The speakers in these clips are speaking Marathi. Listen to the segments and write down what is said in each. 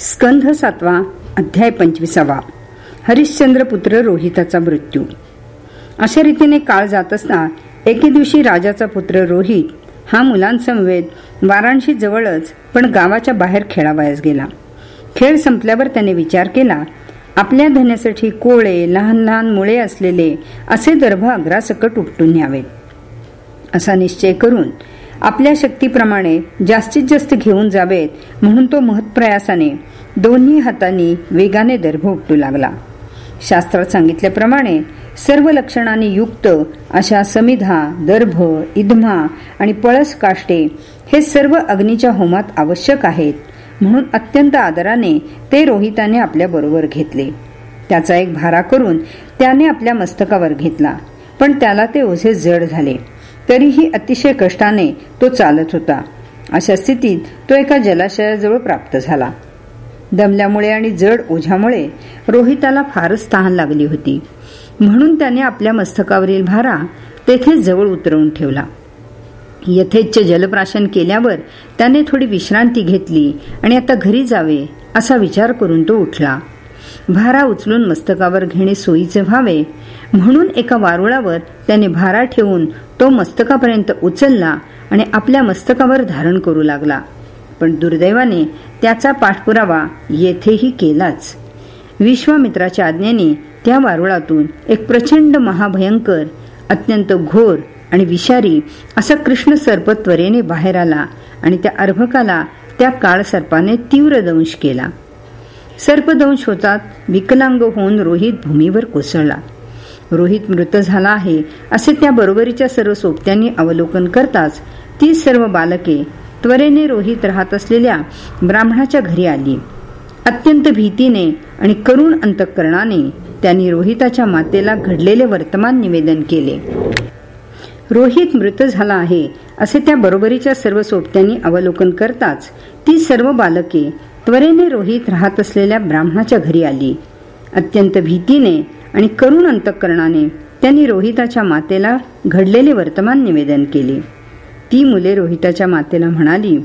स्कंध सातवा अध्याय पंचवीसावा. हरिश्चंद्र पुत्र रोहिताचा मृत्यू. अशा रीतीने काळ जात असता एके दिवशी राजाचा पुत्र रोहित हा मुलांसमवेत वाराणशी जवळच पण गावाच्या बाहेर खेळावयास गेला. खेळ संपल्यावर त्याने विचार केला आपल्या धन्यासाठी कोळे लहान लहान मुळे असलेले असे दर्भ अग्रासकट उपटून न्यावेत. असा निश्चय करून आपल्या शक्तीप्रमाणे जास्तीत जास्त घेऊन जावेत म्हणून तो महत्प्रयासाने दोन्ही हातांनी वेगाने दर्भ उपटू लागला. शास्त्रात सांगितल्याप्रमाणे सर्व लक्षणांनी युक्त अशा समिधा दर्भ इधमा आणि पळस काष्टे हे सर्व अग्नीच्या होमात आवश्यक आहेत म्हणून अत्यंत आदराने ते रोहिताने आपल्या बरोबर घेतले. त्याचा एक भारा करून त्याने आपल्या मस्तकावर घेतला पण त्याला ते ओझे जड झाले. तरीही अतिशय कष्टाने तो चालत होता. अशा स्थितीत तो एका जलाशयाजवळ प्राप्त झाला. दमल्यामुळे आणि जड ओझ्यामुळे रोहिताला फारच तहान लागली होती. म्हणून त्याने आपल्या मस्तकावरील भारा तेथे जवळ उतरवून ठेवला. यथेच्छ जलप्राशन केल्यावर त्याने थोडी विश्रांती घेतली आणि आता घरी जावे असा विचार करून तो उठला. भारा उचलून मस्तकावर घेणे सोयीचे व्हावे. म्हणून एका वारुळावर त्याने भारा ठेवून तो मस्तकापर्यंत उचलला आणि आपल्या मस्तकावर धारण करू लागला. पण दुर्दैवाने त्याचा पाठपुरावा येथेही केलाच. विश्वामित्राच्या आज्ञेने त्या वारुळातून एक प्रचंड महाभयंकर अत्यंत घोर आणि विषारी असा कृष्ण सर्प त्वरेने बाहेर आला आणि त्या अर्भकाला त्या काळ सर्पाने तीव्र दंश केला. सर्पदंश होतात. विकलांग होऊन रोहित भूमीवर कोसळला. रोहित मृत झाला आहे असे त्या बरोबरीच्या सर्व सोबत्यांनी अवलोकन करताच ती सर्व बालके त्वरेने रोहित राहत असलेल्या ब्राह्मणाच्या घरी आली. अत्यंत भीतीने आणि करुण अंतकरणाने त्यांनी रोहिताच्या मातेला घडलेले वर्तमान निवेदन केले. रोहित मृत झाला आहे असे त्या बरोबरीच्या सर्व सोबत्यांनी अवलोकन करताच ती सर्व बालके त्वरेने रोहित राहत असलेल्या ब्राह्मणाच्या घरी आली. अत्यंत भीतीने आणि करुण अंतकरणाने त्यांनी रोहिताच्या मातेला घडलेले वर्तमान निवेदन केले. ती मुले रोहिताच्या मातेला म्हणाली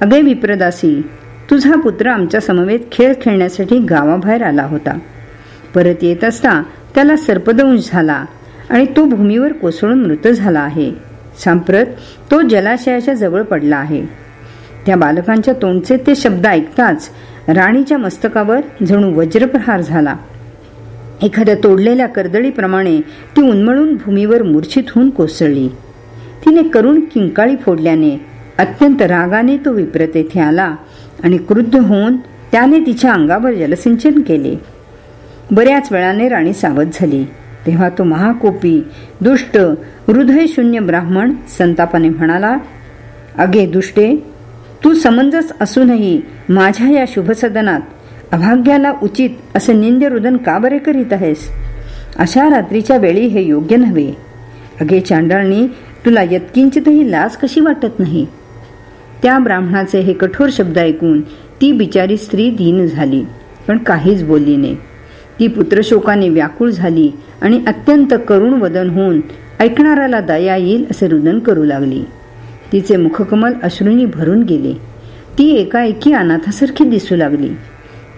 अगे विप्रदासी तुझा पुत्र आमच्या समवेत खेळ खेळण्यासाठी गावाबाहेर आला होता. परत येत असता त्याला सर्पदंश झाला आणि तो भूमीवर कोसळून मृत झाला आहे. सांप्रत तो जलाशयाच्या जवळ पडला आहे. त्या बालकांच्या तोंडचे ते शब्द ऐकताच राणीच्या मस्तकावर जणू वज्रप्रहार झाला. एखाद्या तोडलेल्या कर्दळीप्रमाणे ती उन्मळून भूमीवर मूर्छित होऊन कोसळली. तिने करुण किंकाळी फोडल्याने अत्यंत रागाने तो विप्रत येथे आला आणि क्रुद्ध होऊन त्याने तिच्या अंगावर जलसिंचन केले. बऱ्याच वेळाने राणी सावध झाली. तेव्हा तो महाकोपी दुष्ट हृदयशून्य ब्राह्मण संतापाने म्हणाला अगे दुष्टे तू समंजस असूनही माझ्या या शुभसदनात अभाग्याला उचित असे निंद्य रुदन का बरे करीत आहेस? अशा रात्रीच्या वेळी हे योग्य नव्हे. अगे चांडाळणी तुला यत्किंचितही लाज कशी वाटत नाही? त्या ब्राह्मणाचे हे कठोर शब्द ऐकून ती बिचारी स्त्री दीन झाली पण काहीच बोलली नाही. ती पुत्रशोकाने व्याकुळ झाली आणि अत्यंत करुण वदन होऊन ऐकणाऱ्याला दया येईल असे रुदन करू लागली. तिचे मुखकमल अश्रूंनी भरून गेले. ती एकाएकी अनाथासारखी दिसू लागली.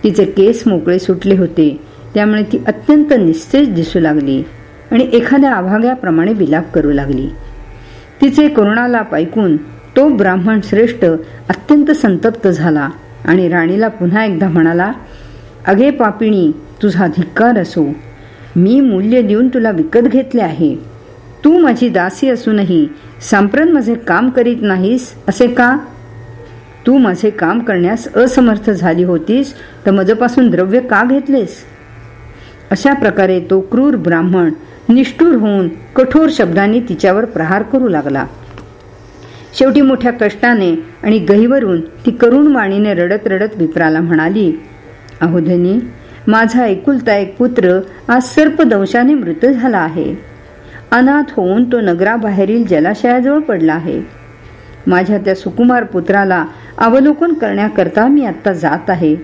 तिचे केस मोकळे सुटले होते त्यामुळे ती अत्यंत निस्तेज दिसू लागली आणि एखाद्या आभाग्याप्रमाणे विलाप करू लागली. तिचे करुणालाप ऐकून तो ब्राह्मण श्रेष्ठ अत्यंत संतप्त झाला आणि राणीला पुन्हा एकदा म्हणाला अगे पापिणी तुझा धिक्कार असो. मी मूल्य देऊन तुला विकत घेतले आहे. तू माझी दासी असूनही सांप्रत माझे काम करीत नाहीस असे का? तू माझे काम करण्यास असमर्थ झाली होतीस तर मजपासून द्रव्य का घेतलेस? अशा प्रकारे तो क्रूर ब्राह्मण निष्ठूर होऊन कठोर शब्दांनी तिच्यावर प्रहार करू लागला. शेवटी मोठ्या कष्टाने आणि गहीवरून ती करुण वाणीने रडत रडत विप्राला म्हणाली अहोधनी माझा एकुलता एक पुत्र आज सर्पदंशाने मृत झाला आहे. अनाथ होऊन तो नगराबाहेरील जलाशयाजवळ पडला आहे. माझ्या त्या सुकुमार पुत्राला अवलोकन करण्याकरता मी आत्ता जात आहे.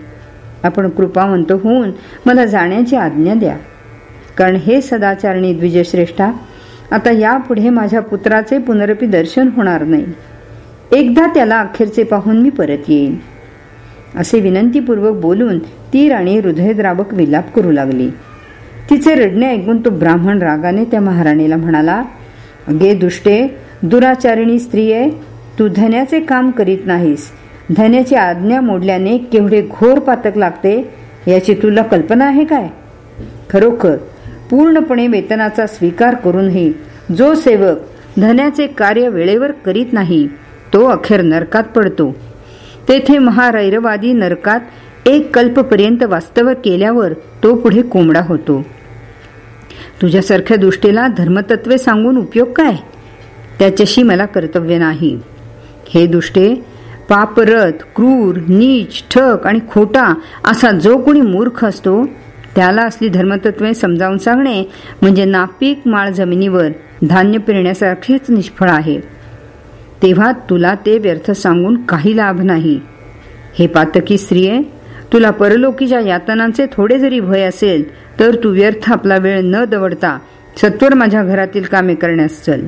आपण कृपावंत होऊन मला जाण्याची आज्ञा द्या. कारण हे सदाचारणी द्विजश्रेष्ठा आता यापुढे माझ्या पुत्राचे पुनरपी दर्शन होणार नाही. एकदा त्याला अखेरचे पाहून मी परत येईन. असे विनंतीपूर्वक बोलून ती राणी हृदयद्रावक विलाप करू लागली. तिचे रडणे ऐकून तो ब्राह्मण रागाने त्या महाराणीला म्हणाला गे दुष्टे दुराचारिणी स्त्रिये तू धन्याचे काम करीत नाहीस. धन्याची आज्ञा मोडल्याने केवढे घोर पातक लागते याची तुला कल्पना आहे काय? खरोखर पूर्णपणे वेतनाचा स्वीकार करूनही जो सेवक धन्याचे कार्य वेळेवर करीत नाही तो अखेर नरकात पडतो. तेथे महारैरवादी नरकात एक कल्पपर्यंत वास्तव केल्यावर तो पुढे कोंबडा होतो. तुझ्यासारख्या दृष्टीला धर्मतत्वे सांगून उपयोग काय? त्याच्याशी मला कर्तव्य नाही. हे दुष्टे पापरत क्रूर नीच ठक आणि खोटा असा जो कोणी मूर्ख असतो त्याला असली धर्मतत्वे समजावून सांगणे म्हणजे नापीक माळ जमिनीवर धान्य पेरण्यासारखेच निष्फळ आहे. तेव्हा तुला ते व्यर्थ सांगून काही लाभ नाही. हे पातकी स्त्रिये तुला परलोकीच्या यातनांचे थोडे जरी भय असेल तर तू व्यर्थ आपला वेळ न दवडता सत्वर माझ्या घरातील कामे करण्यास चल.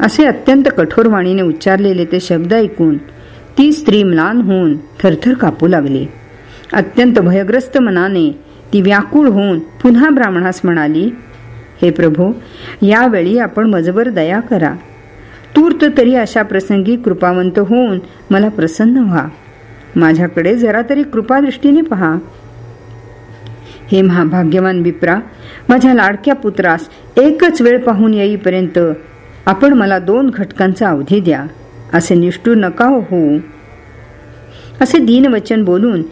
असे अत्यंत कठोर वाणीने उच्चारलेले ते शब्द ऐकून ती स्त्री म्लान होऊन थरथर कापू लागली. अत्यंत भयग्रस्त मनाने ती व्याकुळ होऊन पुन्हा ब्राह्मणास म्हणाली हे प्रभू यावेळी आपण मजबर दया करा. तूर्त तरी अशा प्रसंगी कृपावंत होऊन मला प्रसन्न व्हा. माझ्याकडे जरा तरी कृपादृष्टीने पहा. हे महाभाग्यवान विप्रा माझ्या लाडक्या पुत्रास एकच वेळ पाहून येईपर्यंत आपण मला दोन घटकांचा अवधी द्या असे निष्ठूर नका हो. असे दीनवचन बोलून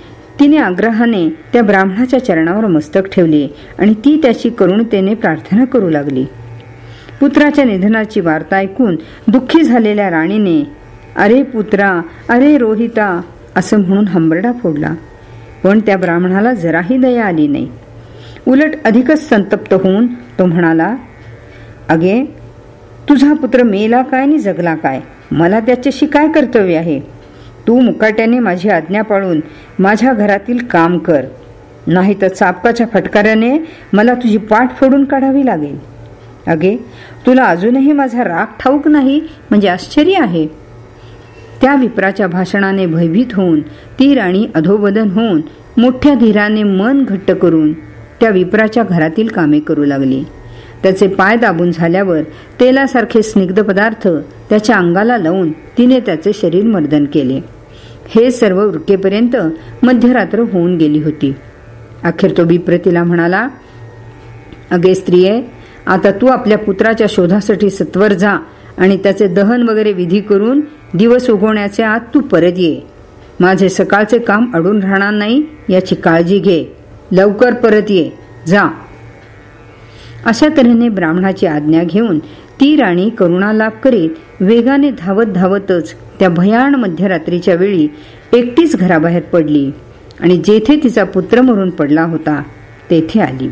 तिने आग्रहाने त्या ब्राह्मणाच्या चरणावर मस्तक ठेवले आणि ती त्याची करुणतेने प्रार्थना करू लागली. पुत्राच्या निधनाची वार्ता ऐकून दुःखी झालेल्या राणीने अरे पुत्रा अरे रोहिता असं म्हणून हंबरडा फोडला. पण त्या ब्राह्मणाला जराही दया आली नाही. उलट अधिकच संतप्त होऊन तो म्हणाला अगे तुझा पुत्र मेला काय आणि जगला काय? मला त्याच्याशी काय कर्तव्य आहे? तू मुकाट्याने माझी आज्ञा पाळून माझ्या घरातील काम कर. नाही तर चापकाच्या फटकाऱ्याने मला तुझी पाठ फोडून काढावी लागेल. अगे तुला अजूनही माझा राग ठाऊक नाही म्हणजे आश्चर्य आहे. त्या विप्राच्या भाषणाने भयभीत होऊन ती राणी अधोबदन होऊन मोठ्या धीराने मन घट्ट करून त्या विप्राच्या घरातील कामे करू लागली. त्याचे पाय दाबून झाल्यावर तेलासारखे स्निग्ध पदार्थ त्याच्या अंगाला लावून तिने त्याचे शरीर मर्दन केले. हे सर्व वृकेपर्यंत मध्यरात्र होऊन गेली होती. अखेर तो विप्र तिला म्हणाला अगे स्त्रिये आता तू आपल्या पुत्राच्या शोधासाठी सत्वर जा. आणि त्याचे दहन वगैरे विधी करून दिवस उगवण्याचे आत तू परत ये. माझे सकाळचे काम अडून राहणार नाही याची काळजी घे. लवकर परत ये. जा. अशा तऱ्हेने ब्राह्मणाची आज्ञा घेऊन ती राणी करुणालाभ करीत वेगाने धावत धावतच त्या भयान मध्यरात्रीच्या वेळी एकटीच घराबाहेर पडली आणि जेथे तिचा पुत्र मरून पडला होता तेथे आली.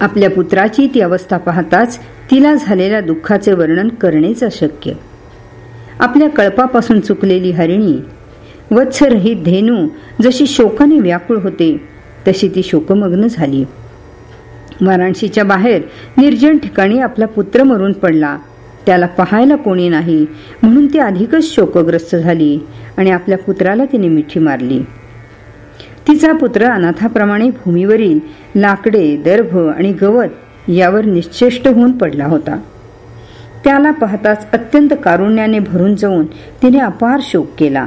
आपल्या पुत्राची ती अवस्था पाहताच तिला झालेल्या दुःखाचे वर्णन करणेच अशक्य. आपल्या कळपापासून चुकलेली हरिणी वत्सरहित धेनू जशी शोकाने व्याकुळ होते तशी ती शोकमग्न झाली. वाराणसीच्या बाहेर निर्जन ठिकाणी आपला पुत्र मरून पडला. त्याला पाहायला कोणी नाही म्हणून ती अधिकच शोकग्रस्त झाली आणि आपल्या पुत्राला तिने मिठी मारली. तिचा पुत्र अनाथाप्रमाणे भूमीवरील लाकडे दर्भ आणि गवत यावर निश्चेष्ट होऊन पडला होता. त्याला पाहताच अत्यंत कारुण्याने भरून जाऊन तिने अपार शोक केला.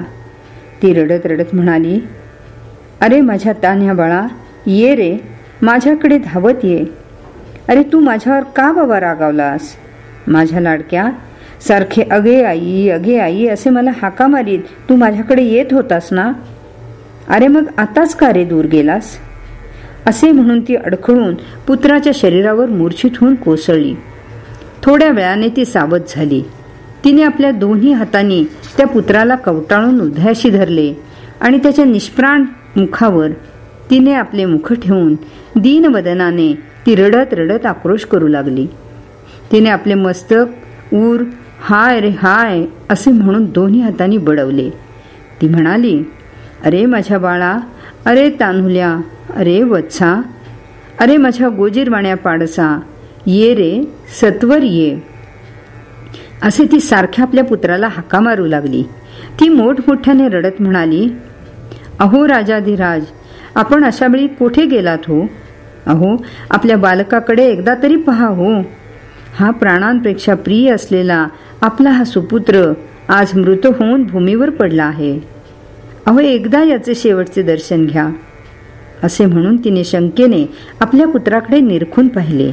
ती रडत रडत म्हणाली अरे माझ्या तान्ह्या बाळा ये रे माझ्याकडे धावत ये. अरे तू माझ्यावर का बाबा रागावलास? माझ्या लाडक्या सारखे अगे आई अगे आई असे मला हाका मारीत तू माझ्याकडे येत होतास ना? अरे मग आताच का रे दूर गेलास? असे म्हणून ती अडखळून पुत्राच्या शरीरावर मूर्छित होऊन कोसळली. थोड्या वेळाने ती सावध झाली. तिने आपल्या दोन्ही हातांनी त्या पुत्राला कवटाळून उधयाशी धरले आणि त्याच्या निष्प्राण मुखावर तिने आपले मुख ठेवून दीनवदनाने ती रडत रडत आक्रोश करू लागली. तिने आपले मस्तक ऊर हाय रे हाय असे म्हणून दोन्ही हातांनी बडवले. ती म्हणाली अरे माझ्या बाळा अरे तान्हुल्या अरे वत्सा अरे माझ्या गोजीरवाण्या पाडसा ये रे सत्वर ये. असे ती सारख्या आपल्या पुत्राला हाका मारू लागली. ती मोठमोठ्याने रडत म्हणाली अहो राजाधिराज आपण अशा वेळी कोठे गेलात हो? अहो आपल्या बालकाकडे एकदा तरी पहा हो. हा प्राणांपेक्षा प्रिय असलेला आपला हा सुपुत्र आज मृत होऊन भूमीवर पडला आहे. अहो एकदा याचे शेवटचे दर्शन घ्या. असे म्हणून तिने शंकेने आपल्या पुत्राकडे निरखून पाहिले.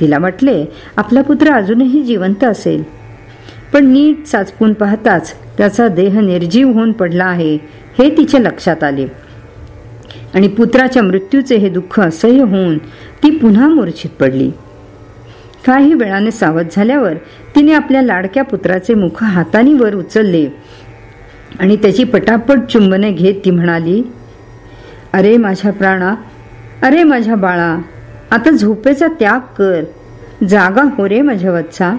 तिला वाटले आपला पुत्र अजूनही जिवंत असेल. पण नीट चाचपून पाहताच त्याचा देह निर्जीव होऊन पडला आहे हे तिच्या लक्षात आले. आणि पुत्राच्या मृत्यूचे हे दुःख असह्य होऊन ती पुन्हा मूर्छित पडली. काही वेळाने सावध झाल्यावर तिने आपल्या लाडक्या पुत्राचे मुख हाताने वर उचलले आणि त्याची पटापट चुंबने घेत ती म्हणाली अरे माझ्या प्राणा अरे माझ्या बाळा आता झोपेचा त्याग कर. जागा हो रे माझ्या वत्सा.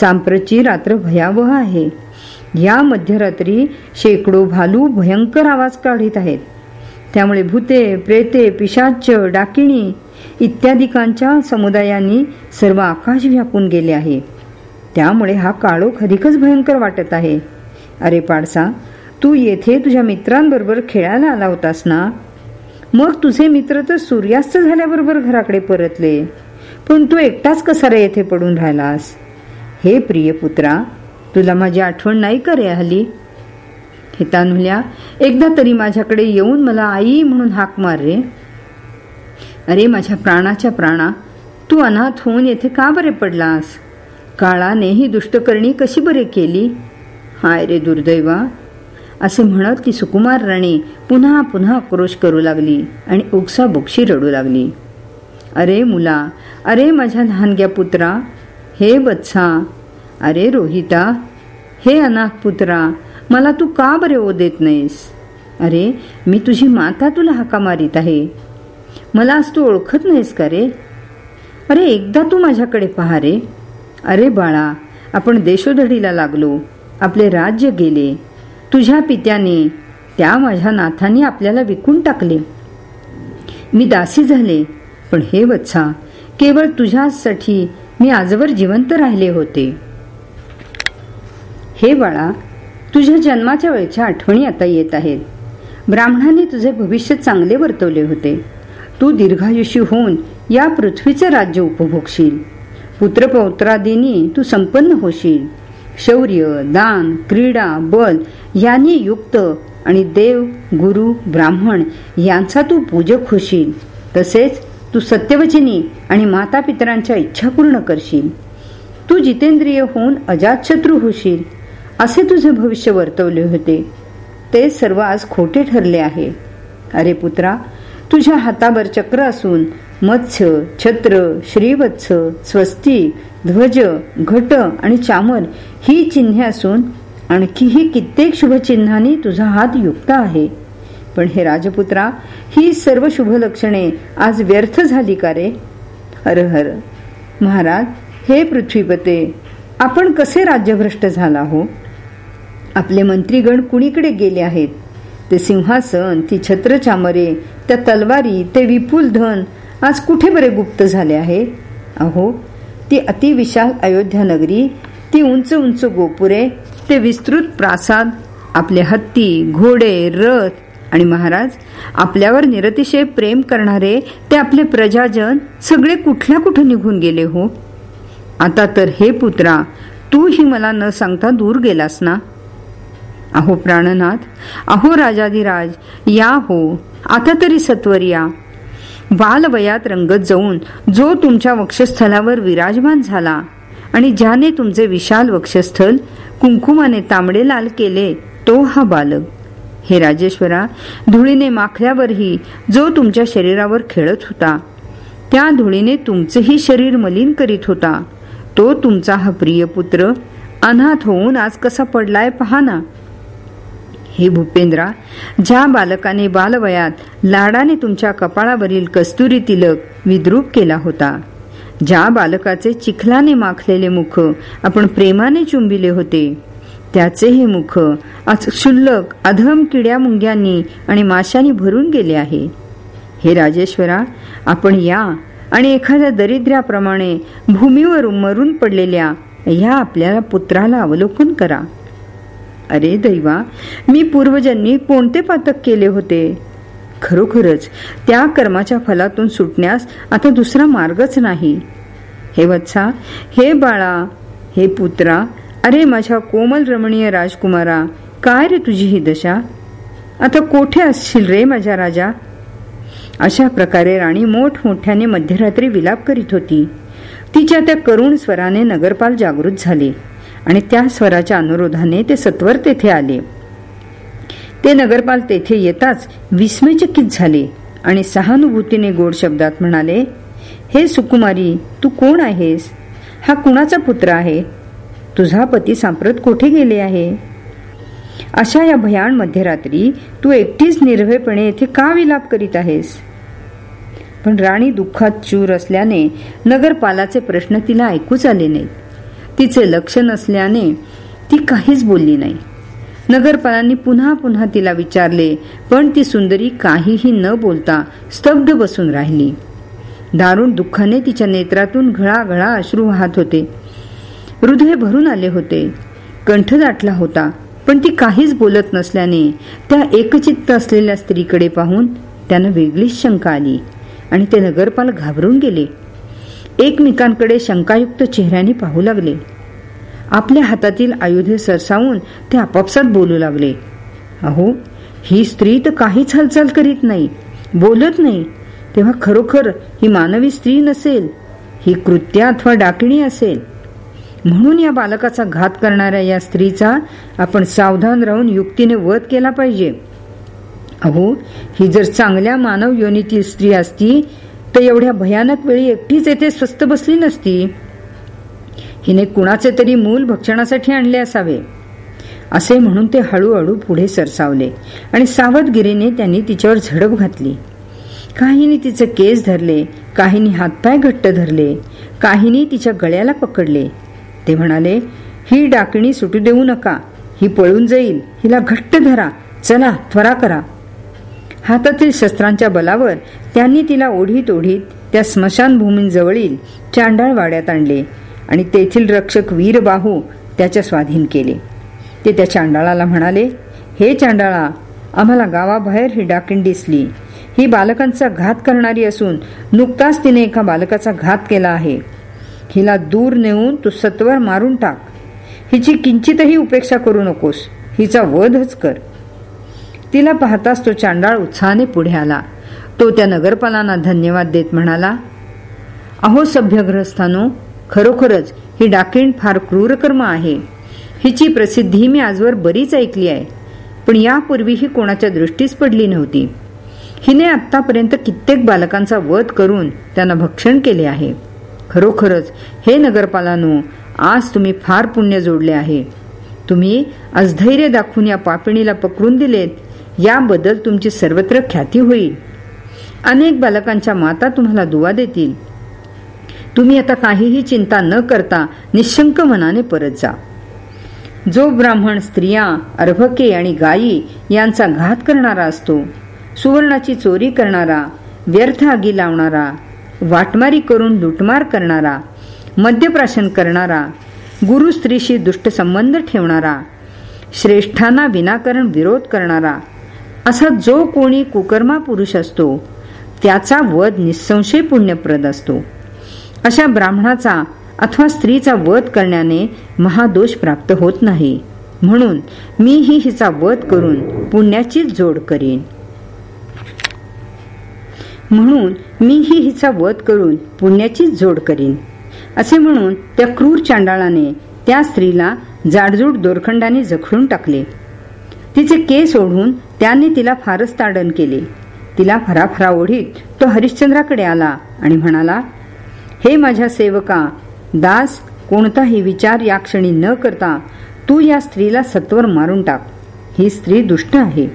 सांप्रची रात्र भयावह आहे. या मध्यरात्री शेकडो भालू भयंकर आवाज काढीत आहेत. त्यामुळे भूते प्रेते पिशाच डाकिणी इत्यादिकांच्या समुदायांनी सर्व आकाश व्यापून गेले आहे. त्यामुळे हा काळोख अधिकच भयंकर वाटत आहे. अरे पाडसा तू येथे तुझ्या मित्रांबरोबर खेळायला आला होतास ना? मग तुझे मित्र तर सूर्यास्त झाल्याबरोबर घराकडे परतले. पण तू एकटाच कसा रे येथे पडून राहिलास? हे प्रिय पुत्रा तुला माझी आठवण नाही करे हल्ली हितानुल्या एकदा तरी माझ्याकडे येऊन मला आई म्हणून हाक मार रे. अरे माझ्या प्राणाच्या प्राणा तू अनाथ होऊन येथे का बरे पडलास? काळाने ही दुष्टकरणी कशी बरे केली? हाय रे दुर्दैवा. असे म्हणत ती सुकुमार राणी पुन्हा पुन्हा आक्रोश करू लागली आणि उगसा बुकशी रडू लागली. अरे मुला अरे माझ्या लहानग्या पुत्रा हे बत्सा अरे रोहिता हे अनाथ पुत्रा मला तू का बरे ओ देत नाहीस? अरे मी तुझी माता तुला हाका मारीत आहे. मला आज तू ओळखत नाहीस का रे? अरे एकदा तू माझ्याकडे पहा रे. अरे बाळा आपण देशोधडीला लागलो. आपले राज्य गेले. तुझ्या पित्याने त्या माझ्या नाथांनी आपल्याला विकून टाकले. मी दासी झाले पण हे वत्सा केवळ तुझ्यासाठी मी आजवर जिवंत राहिले होते. हे बाळा तुझ्या जन्माच्या वेळच्या आठवणी आता येत आहेत. ब्राह्मणाने तुझे भविष्य चांगले वर्तवले होते. तू दीर्घायुषी होऊन या पृथ्वीचे राज्य उपभोगशील. पुत्रपौत्रादींनी तू संपन्न होशील. शौर्य दान क्रीडा बल यांनी युक्त आणि देव गुरु ब्राह्मण यांचा तू पूजक होशील. तसेच तू सत्यवचनी आणि माता पितरांच्या इच्छा पूर्ण करशील. तू जितेंद्रिय होऊन अजातशत्रू होशील असे तुझे भविष्य वर्तवले होते. ते सर्व आज खोटे ठरले आहे. अरे पुत्रा तुझ्या हातावर चक्र असून मत्स्य छत्र श्रीवत्स स्वस्ती ध्वज घट आणि चामर ही चिन्हे असून आणखीही कित्येक शुभचिन्हांनी तुझा हात युक्त आहे. पण हे राजपुत्रा ही सर्व शुभ लक्षणे आज व्यर्थ झाली का रे? हर हर. महाराज हे पृथ्वीपते आपण कसे राज्यभ्रष्ट झाला हो? आपले मंत्रीगण कुणीकडे गेले आहेत? ते सिंहासन ती छत्रचामरे त्या तलवारी ते विपुल धन आज कुठे बरे गुप्त झाले आहे? अहो ती अतिविशाल अयोध्या नगरी ती उंच उंच गोपुरे ते विस्तृत प्रासाद आपले हत्ती घोडे रथ आणि महाराज आपल्यावर निरतिशय प्रेम करणारे ते आपले प्रजाजन सगळे कुठल्या कुठे निघून गेले हो? आता तर हे पुत्रा तू ही मला न सांगता दूर गेलास ना? अहो प्राणनाथ अहो राजाधिराज या हो आता तरी सत्वर या. बालवयात रंगत जाऊन जो तुमच्या वक्षस्थलावर विराजमान झाला आणि ज्याने तुमचे विशाल वक्षस्थल कुंकुमाने तांबडे लाल केले तो हा बालक. हे राजेश्वरा धुळीने माखल्यावरही जो तुमच्या शरीरावर खेळत होता त्या धुळीने तुमचेही शरीर मलिन करीत होता. तो तुमचा हा प्रिय पुत्र अनाथ होऊन आज कसा पडलाय पहा ना. हे भूपेंद्रा ज्या बालकाने बालवयात लाडाने तुमच्या कपाळावरील कस्तुरी तिलक विद्रूप केला होता ज्या बालकाचे चिखलाने माखलेले मुख आपण प्रेमाने चुंबिले होते त्याचे हे मुख आज क्षुल्लक अधम किड्या मुंग्यांनी आणि माशांनी भरून गेले आहे. हे राजेश्वरा आपण या आणि एखाद्या दरिद्र्याप्रमाणे भूमीवर मरून पडलेल्या या आपल्या पुत्राला अवलोकन करा. अरे दैवा मी पूर्वजन्मी कोणते पातक केले होते? खरोखरच त्या कर्माच्या फलातून सुटण्यास आता दुसरा मार्गच नाही. हे वत्सा हे बाळा हे पुत्रा अरे माझ्या कोमल रमणीय राजकुमारा काय रे तुझी ही दशा? आता कोठे असशील रे माझ्या राजा? अशा प्रकारे राणी मोठमोठ्याने मध्यरात्री विलाप करीत होती. तिच्या त्या करुण स्वराने नगरपाल जागृत झाले. आणि त्या स्वराच्या अनुरोधाने ते सत्वर तेथे आले. ते नगरपाल तेथे येताच विस्मयचकित झाले आणि सहानुभूतीने गोड शब्दात म्हणाले हे सुकुमारी तू कोण आहेस? हा कुणाचा पुत्र आहे? तुझा पती सांप्रत कोठे गेले आहे? अशा या भयान मध्यरात्री तू एकटीच निर्भयपणे येथे का विलाप करीत आहेस? पण राणी दुःखात चूर असल्याने नगरपालाचे प्रश्न तिला ऐकूच आले नाहीत. तिचे लक्ष नसल्याने ती काहीच बोलली नाही. नगरपालांनी पुन्हा पुन्हा तिला विचारले पण ती सुंदरी काहीही न बोलता स्तब्ध बसून राहिली. दारुण दुःखाने तिच्या नेत्रातून घळाघळा अश्रू वाहत होते. हृदय भरून आले होते. कंठ दाटला होता पण ती काहीच बोलत नसल्याने त्या एकचित्त असलेल्या स्त्रीकडे पाहून त्यानं वेगळीच शंका आली आणि ते नगरपाल घाबरून गेले. एकमेकांकडे शंकायुक्त चेहऱ्याने पाहू लागले. आपल्या हातातील आयुधे सरसावून ते आपापसात बोलू लागले. अहो ही स्त्री तर काहीच हालचाल करीत नाही बोलत नाही. तेव्हा खरोखर ही मानवी स्त्री नसेल ही कृत्या अथवा डाकिणी असेल. म्हणून या बालकाचा घात करणाऱ्या या स्त्रीचा आपण सावधान राहून युक्तीने वध केला पाहिजे. अहो ही जर चांगल्या मानव योनीतील स्त्री असती तर एवढ्या भयानक वेळी एकटीच येथे स्वस्त बसली नसती. हिने कुणाचे तरी मूल भक्षणासाठी आणले असावे. असे म्हणून ते हळूहळू पुढे सरसावले आणि सावधगिरीने त्यांनी तिच्यावर झडप घातली. काहींनी तिचे केस धरले काहींनी हातपाय घट्ट धरले काहींनी तिच्या गळ्याला पकडले. ते म्हणाले ही डाकणी सुटू देऊ नका ही पळून जाईल हिला घट्ट धरा चला त्वरा करा. हातातील शस्त्रांच्या बलावर त्यांनी तिला ओढीत ओढीत त्या स्मशानभूमींजवळील चांडाळ वाड्यात आणले आणि तेथील रक्षक वीरबाहू त्याच्या स्वाधीन केले. ते त्या चांडाळाला म्हणाले हे चांडाळा आम्हाला गावाबाहेर ही डाकिण दिसली. ही बालकांचा घात करणारी असून नुकताच तिने एका बालकाचा घात केला आहे. हिला दूर नेऊन तू सत्वर मारून टाक. हिची किंचितही उपेक्षा करू नकोस. हिचा वधच कर. तिला पाहताच तो चांडाळ उत्साहाने पुढे आला. तो त्या नगरपालांना धन्यवाद देत म्हणाला अहो सभ्यग्रस्थानो खरोखरच ही डाकिण फार क्रूरकर्म आहे. हिची प्रसिद्धी मी आजवर बरीच ऐकली आहे पण यापूर्वी ही कोणाच्या दृष्टीस पडली नव्हती. हिने आतापर्यंत कित्येक बालकांचा वध करून त्यांना भक्षण केले आहे. खरोखरच हे नगरपालानो आज तुम्ही फार पुण्य जोडले आहे. तुम्ही अधैर्य दाखवून या पापिणीला पकडून दिलेत याबद्दल तुमची सर्वत्र ख्याती होईल. अनेक बालकांच्या माता तुम्हाला दुवा देतील. तुम्ही आता काहीही चिंता न करता निशंक मनाने परत जा. जो ब्राह्मण स्त्रिया अर्भके आणि गायी यांचा घात करणारा असतो सुवर्णाची चोरी करणारा व्यर्थ आगी लावणारा वाटमारी करून लुटमार करणारा मद्यप्राशन करणारा गुरु स्त्रीशी दुष्ट संबंध ठेवणारा श्रेष्ठांना विनाकारण विरोध करणारा असा जो कोणी कुकर्मा पुरुष असतो त्याचा वध निसंशय पुण्यप्रद असतो. अशा ब्राह्मणाचा अथवा स्त्रीचा वध करण्याने महादोष प्राप्त होत नाही. म्हणून मीही हिचा वध करून पुण्याचीच जोड करीन. म्हणून मीही हिचा वध करून पुण्याचीच जोड करीन. असे म्हणून त्या क्रूर चांडाळाने त्या स्त्रीला जाडजूड दोरखंडाने जखडून टाकले. तिचे केस ओढून त्याने तिला फारच ताडण केले. तिला फराफरा ओढीत तो हरिश्चंद्राकडे आला आणि म्हणाला हे माझ्या सेवका दास कोणताही विचार या क्षणी न करता तू या स्त्रीला सत्वर मारून टाक. ही स्त्री दुष्ट आहे.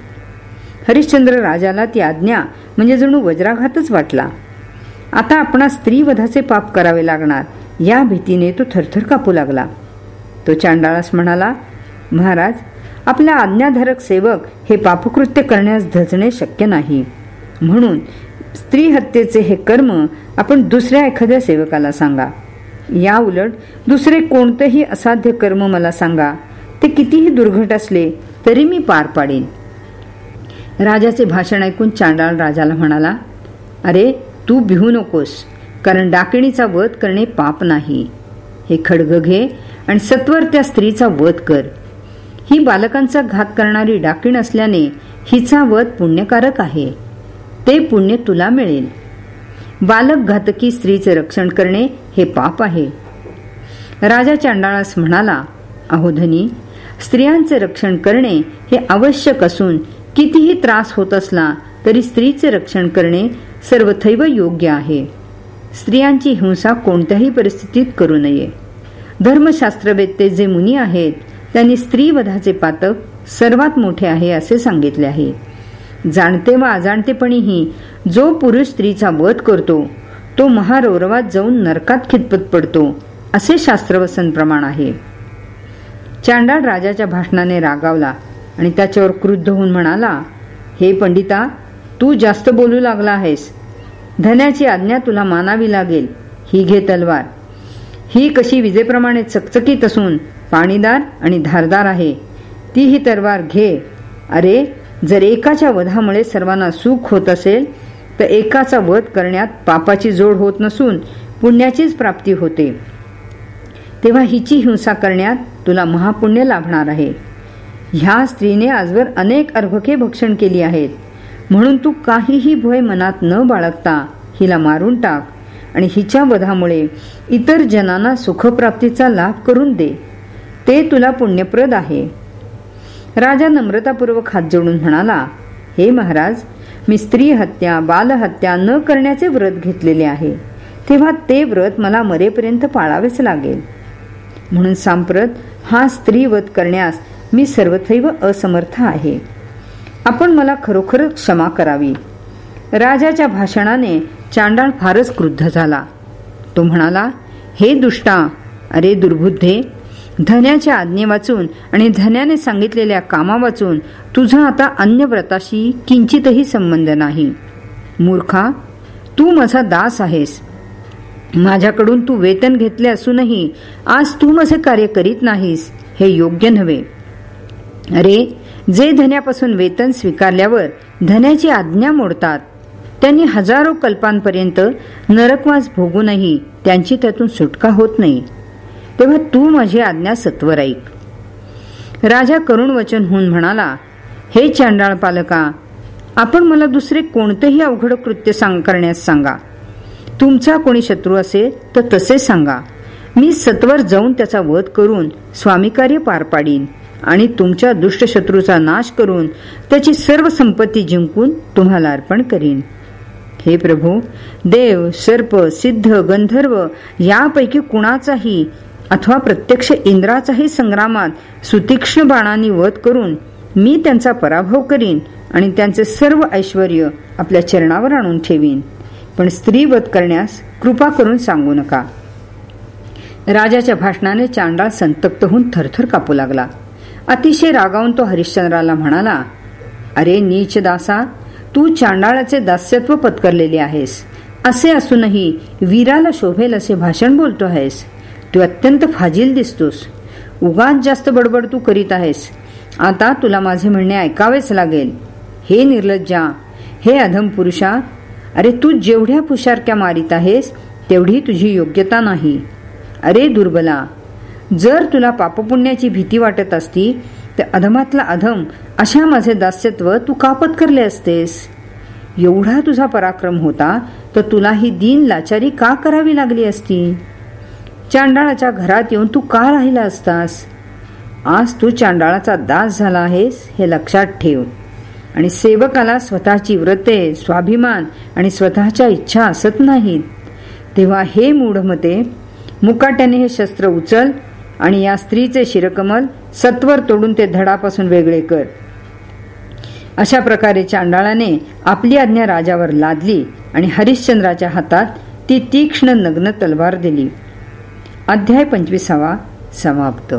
हरिश्चंद्र राजाला ती आज्ञा म्हणजे जणू वज्राघातच वाटला. आता आपणा स्त्रीवधाचे पाप करावे लागणार या भीतीने तो थरथर कापू लागला. तो चांडाळास म्हणाला महाराज आपला आज्ञाधारक सेवक हे पापकृत्य करण्यास धजणे शक्य नाही. म्हणून स्त्री हत्येचे हे कर्म आपण दुसऱ्या एखाद्या सेवकाला सांगा. या उलट दुसरे कोणतेही असाध्य कर्म मला सांगा. ते कितीही दुर्घट असले तरी मी पार पाडेन. राजाचे भाषण ऐकून चांडाळ राजाला म्हणाला अरे तू भिवू नकोस कारण डाकिणीचा वध करणे पाप नाही. हे खडग घे आणि सत्वर त्या स्त्रीचा वध कर. ही बालकांचा घात करणारी डाकीण असल्याने हिचा वध पुण्यकारक आहे. ते पुण्य तुला मिळेल. बालक घातकी स्त्रीचे रक्षण करणे हे पाप आहे. राजा चांडाळास म्हणाला अहोधनी स्त्रियांचे रक्षण करणे हे आवश्यक असून कितीही त्रास होत असला तरी स्त्रीचे रक्षण करणे सर्वथैव योग्य आहे. स्त्रियांची हिंसा कोणत्याही परिस्थितीत करू नये. धर्मशास्त्रवेत्ते जे मुनी आहेत त्यांनी स्त्रीवधाचे पातक सर्वात मोठे आहे असे सांगितले आहे. जाणते व अजाणतेपणीही जो पुरुष स्त्रीचा वध करतो तो महारौरवात जाऊन नरकात खितपत पडतो असे शास्त्रवसन प्रमाण आहे. चांडाळ राजाच्या भाषणाने रागावला आणि त्याच्यावर क्रुद्ध होऊन म्हणाला हे पंडिता तू जास्त बोलू लागला आहेस. धन्याची आज्ञा तुला मानावी लागेल ही घे तलवार. ही कशी विजेप्रमाणे चकचकीत असून पाणीदार आणि धारदार आहे. ती ही तलवार घे. अरे जर एकाच्या वधामुळे सर्वांना सुख होत असेल तर एकाचा वध करण्यात पापाची जोड होत नसून पुण्याचीच प्राप्ती होते. तेव्हा हिची हिंसा करण्यात तुला महापुण्य लाभणार आहे. ह्या स्त्रीने आजवर अनेक अर्भके भक्षण केली आहेत. म्हणून तू काहीही भय मनात न बाळगता हिला मारून टाक आणि हिच्या वधामुळे इतर जनांना सुखप्राप्तीचा लाभ करून दे. ते तुला पुण्यप्रद आहे. राजा नम्रतापूर्वक हात जोडून म्हणाला हे महाराज मी स्त्री हत्या बालहत्या न करण्याचे व्रत घेतलेले आहे. तेव्हा ते व्रत मला मरेपर्यंत पाळावेच लागेल. म्हणून सांप्रत हा स्त्री वध करण्यास मी सर्वथैव असमर्थ आहे. आपण मला खरोखरच क्षमा करावी. राजाच्या भाषणाने चांडाळ फारच क्रुद्ध झाला. तो म्हणाला हे दुष्टा अरे दुर्बुद्धे धन्याच्या आज्ञे वाचून आणि धन्याने सांगितलेल्या कामा वाचून तुझा आता अन्य व्रताशी किंचितही संबंध नाही. मूर्खा तू माझा दास आहेस. माझ्याकडून तू वेतन घेतले असूनही आज तू माझे कार्य करीत नाहीस हे योग्य नव्हे. अरे जे धन्यापासून वेतन स्वीकारल्यावर धन्याची आज्ञा मोडतात. त्यांनी हजारो कल्पांपर्यंत नरकवास भोगूनही त्यांची त्यातून सुटका होत नाही. तेव्हा तू माझी आज्ञा सत्वर ऐक. राजा करुण वचन होऊन म्हणाला हे चांडाळ पालका आपण मला दुसरे कोणतेही अवघड कृत्य सांग करण्यास सांगा. तुमचा कोणी शत्रू असेल तर तसे सांगा. मी सत्वर जाऊन त्याचा वध करून स्वामीकार्य पार पाडीन आणि तुमच्या दुष्ट शत्रूचा नाश करून त्याची सर्व संपत्ती जिंकून तुम्हाला अर्पण करीन. हे प्रभू देव सर्प सिद्ध गंधर्व यापैकी कुणाचाही अथवा प्रत्यक्ष इंद्राचाही संग्रामात सुतीक्ष्ण बाणांनी वध करून मी त्यांचा पराभव करीन आणि त्यांचे सर्व ऐश्वर आपल्या चरणावर आणून ठेवीन. पण स्त्री वध करण्यास कृपा करून सांगू नका. राजाच्या भाषणाने चांडाळ संतप्त होऊन थरथर कापू लागला. अतिशय रागावून तो हरिश्चंद्राला म्हणाला अरे नीच दासा तू चांडाळाचे दास्यत्व पत्करलेले आहेस. असे असूनही वीराला शोभेल असे भाषण बोलतो आहेस. तू अत्यंत फाजील दिसतोस. उगाच जास्त बडबड तू करीत आहेस. आता तुला माझे म्हणणे ऐकावेच लागेल. हे निर्लज्जा हे अधम पुरुषा अरे तू जेवढ्या पुशारक्या मारित आहेस तेवढी तुझी योग्यता नाही. अरे दुर्बला जर तुला पापपुण्याची भीती वाटत असती तर अधमातला अधम अशा माझे दास्यत्व तू का पत्करले असतेस? एवढा तुझा पराक्रम होता तर तुला ही दीन लाचारी का करावी लागली असती? चांडाळाच्या घरात येऊन तू का राहिला असतास? आज तू चांडाळाचा दास झाला आहेस हे लक्षात ठेव. आणि सेवकाला स्वतःची व्रते स्वाभिमान आणि स्वतःच्या इच्छा असत नाहीत. तेव्हा हे मूढमते मुकाट्याने हे शस्त्र उचल आणि या स्त्रीचे शिरकमल सत्वर तोडून ते धडापासून वेगळे कर. अशा प्रकारे चांडाळाने आपली आज्ञा राजावर लादली आणि हरिश्चंद्राच्या हातात ती तीक्ष्ण नग्न तलवार दिली. अध्याय पंचवीसावा समाप्त.